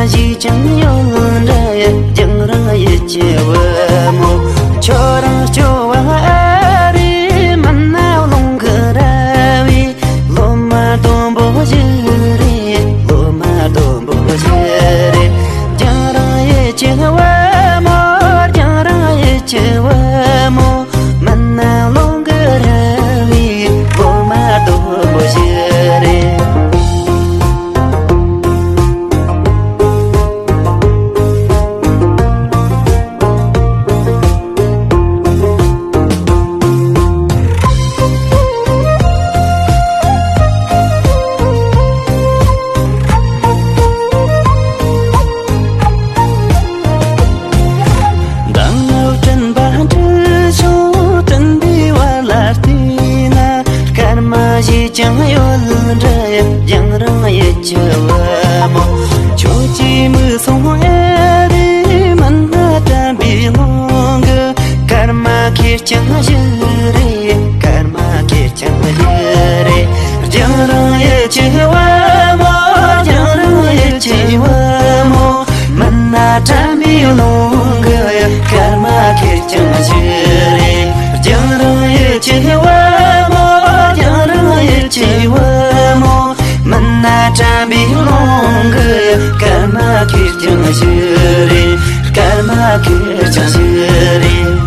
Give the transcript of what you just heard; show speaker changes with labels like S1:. S1: ཡང ཡང ཡང ཡང ཡང ཡང ཡང ཡང chang yo lu de yang rang ye che wa ཆ ཆ ཆ ཆ